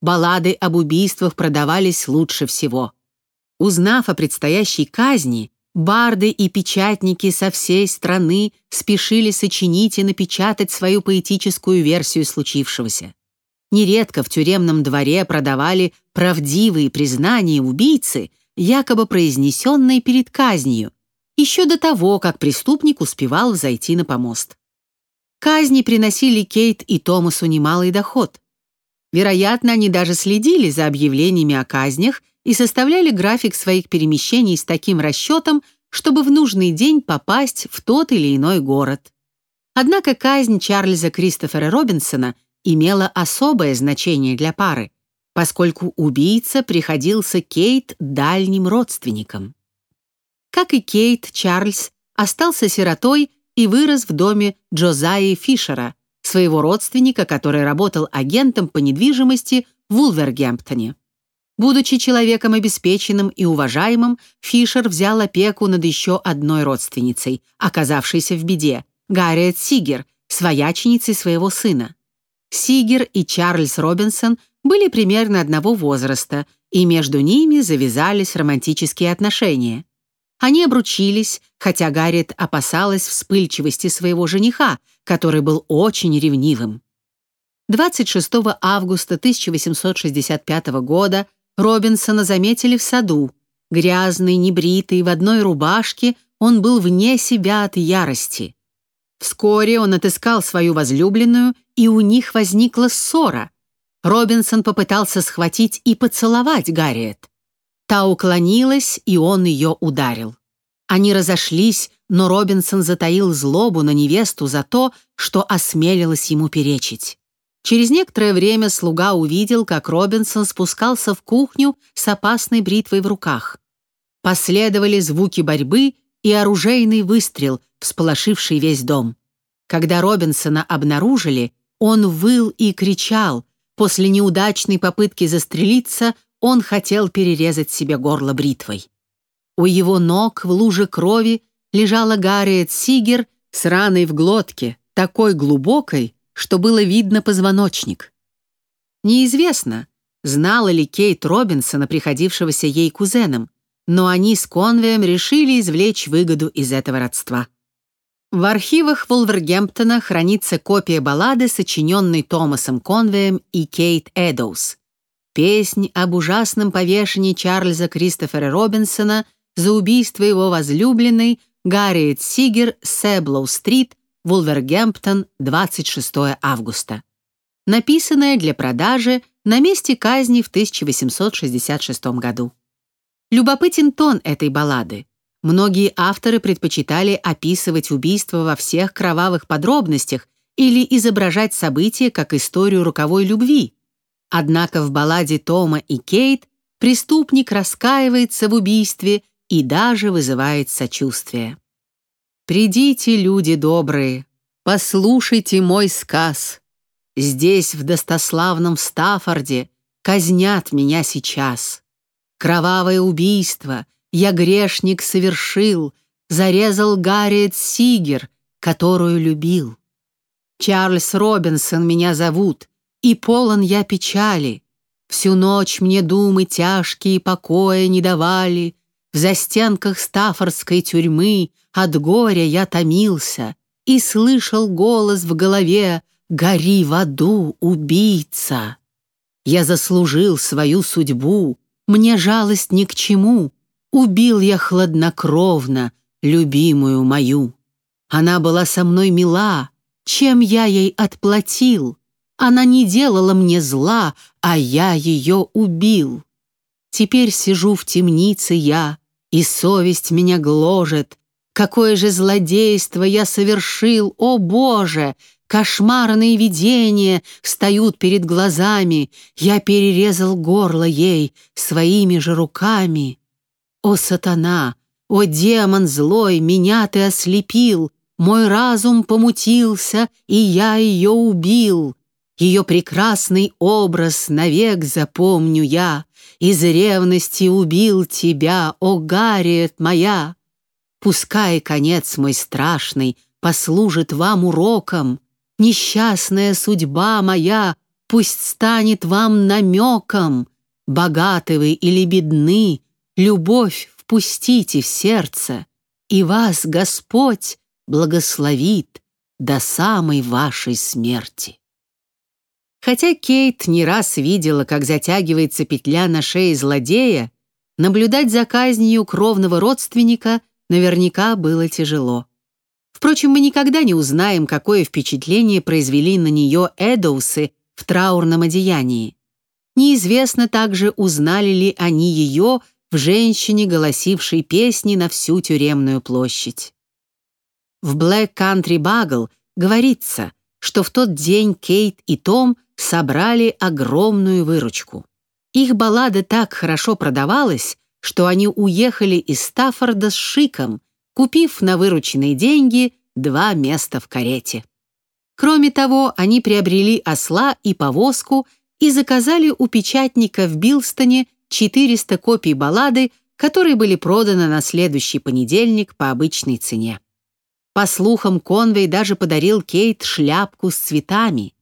Баллады об убийствах продавались лучше всего. Узнав о предстоящей казни, барды и печатники со всей страны спешили сочинить и напечатать свою поэтическую версию случившегося. Нередко в тюремном дворе продавали правдивые признания убийцы, якобы произнесенные перед казнью, еще до того, как преступник успевал взойти на помост. Казни приносили Кейт и Томасу немалый доход. Вероятно, они даже следили за объявлениями о казнях и составляли график своих перемещений с таким расчетом, чтобы в нужный день попасть в тот или иной город. Однако казнь Чарльза Кристофера Робинсона имела особое значение для пары, поскольку убийца приходился Кейт дальним родственником. Как и Кейт, Чарльз остался сиротой и вырос в доме Джозаи Фишера, своего родственника, который работал агентом по недвижимости в Вулвергемптоне. Будучи человеком обеспеченным и уважаемым, Фишер взял опеку над еще одной родственницей, оказавшейся в беде, Гарриет Сигер, свояченицей своего сына. Сигер и Чарльз Робинсон были примерно одного возраста, и между ними завязались романтические отношения. Они обручились, хотя Гарриет опасалась вспыльчивости своего жениха, который был очень ревнивым. 26 августа 1865 года Робинсона заметили в саду. Грязный, небритый, в одной рубашке, он был вне себя от ярости. Вскоре он отыскал свою возлюбленную, и у них возникла ссора. Робинсон попытался схватить и поцеловать Гарриет. Та уклонилась, и он ее ударил. Они разошлись, но Робинсон затаил злобу на невесту за то, что осмелилась ему перечить. Через некоторое время слуга увидел, как Робинсон спускался в кухню с опасной бритвой в руках. Последовали звуки борьбы и оружейный выстрел, всполошивший весь дом. Когда Робинсона обнаружили, он выл и кричал. После неудачной попытки застрелиться он хотел перерезать себе горло бритвой. У его ног в луже крови лежала Гарриет Сигер с раной в глотке, такой глубокой, что было видно позвоночник. Неизвестно, знала ли Кейт Робинсона, приходившегося ей кузеном, но они с Конвеем решили извлечь выгоду из этого родства. В архивах Волвергемптона хранится копия баллады, сочиненной Томасом Конвеем и Кейт Эдоус. Песнь об ужасном повешении Чарльза Кристофера Робинсона за убийство его возлюбленной Гарриет Сигер Сэблоу-стрит Вулвергемптон, 26 августа. Написанная для продажи на месте казни в 1866 году. Любопытен тон этой баллады. Многие авторы предпочитали описывать убийство во всех кровавых подробностях или изображать события как историю роковой любви. Однако в балладе Тома и Кейт преступник раскаивается в убийстве и даже вызывает сочувствие. Придите, люди добрые, послушайте мой сказ. Здесь, в достославном Стаффорде, казнят меня сейчас. Кровавое убийство я грешник совершил, зарезал Гарриет Сигер, которую любил. Чарльз Робинсон меня зовут, и полон я печали. Всю ночь мне думы тяжкие покоя не давали, в застенках Стаффордской тюрьмы от горя я томился и слышал голос в голове «Гори в аду, убийца!» Я заслужил свою судьбу, мне жалость ни к чему, убил я хладнокровно любимую мою. Она была со мной мила, чем я ей отплатил? Она не делала мне зла, а я ее убил. Теперь сижу в темнице я, и совесть меня гложет, Какое же злодейство я совершил, о Боже! Кошмарные видения встают перед глазами. Я перерезал горло ей своими же руками. О, сатана! О, демон злой, меня ты ослепил! Мой разум помутился, и я ее убил. Ее прекрасный образ навек запомню я. Из ревности убил тебя, о, Гарриет моя! Пускай конец мой страшный послужит вам уроком, Несчастная судьба моя пусть станет вам намеком, Богаты вы или бедны, любовь впустите в сердце, И вас Господь благословит до самой вашей смерти. Хотя Кейт не раз видела, как затягивается петля на шее злодея, наблюдать за казнью кровного родственника наверняка было тяжело. Впрочем, мы никогда не узнаем, какое впечатление произвели на нее Эдоусы в траурном одеянии. Неизвестно также, узнали ли они ее в женщине, голосившей песни на всю тюремную площадь. В Black Country Bagel говорится, что в тот день Кейт и Том собрали огромную выручку. Их баллада так хорошо продавалась, что они уехали из Стаффорда с шиком, купив на вырученные деньги два места в карете. Кроме того, они приобрели осла и повозку и заказали у печатника в Билстоне 400 копий баллады, которые были проданы на следующий понедельник по обычной цене. По слухам, Конвей даже подарил Кейт шляпку с цветами.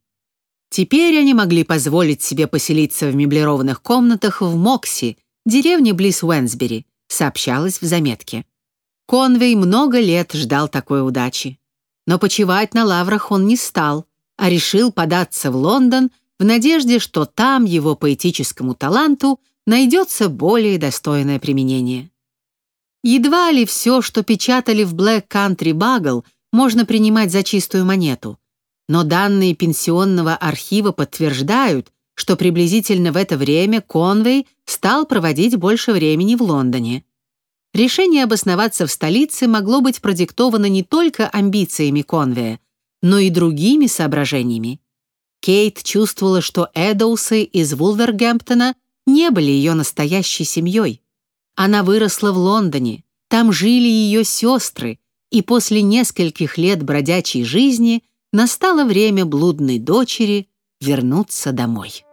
Теперь они могли позволить себе поселиться в меблированных комнатах в Мокси, деревне близ Уэнсбери, сообщалось в заметке. Конвей много лет ждал такой удачи. Но почивать на лаврах он не стал, а решил податься в Лондон в надежде, что там его поэтическому таланту найдется более достойное применение. Едва ли все, что печатали в Black Country Bugle, можно принимать за чистую монету. Но данные пенсионного архива подтверждают, что приблизительно в это время Конвей стал проводить больше времени в Лондоне. Решение обосноваться в столице могло быть продиктовано не только амбициями Конвея, но и другими соображениями. Кейт чувствовала, что Эдоусы из Вулвергемптона не были ее настоящей семьей. Она выросла в Лондоне, там жили ее сестры, и после нескольких лет бродячей жизни настало время блудной дочери вернуться домой.